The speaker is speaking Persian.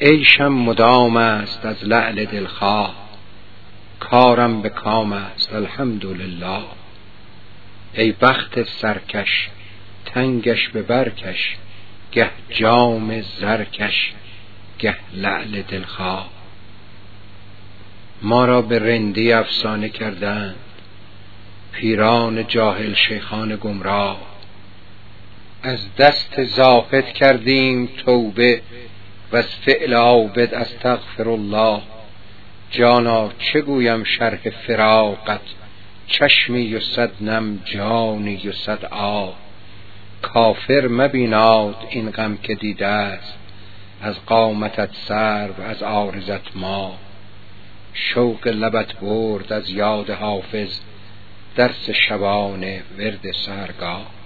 عیشم مدام است از لعل دلخواه. کارم به کام است الحمدلله. ای بخت سرکش تنگش به برکش گه جام زرکش گه لعل دلخواه. ما را به رندی افسانه کردند پیران جاهل شیخان گمراه. از دست زاهد کردیم توبه و از فعل عابد استغفر الله جانا چه گویم شرح فراقت؟ چشمی و صد نم جانی و صد آه کافر مبیناد این غم که دیده است از قامتت سر و از عارضت ما. شوق لبت برد از یاد حافظ درس شبانه ورد سرگاه.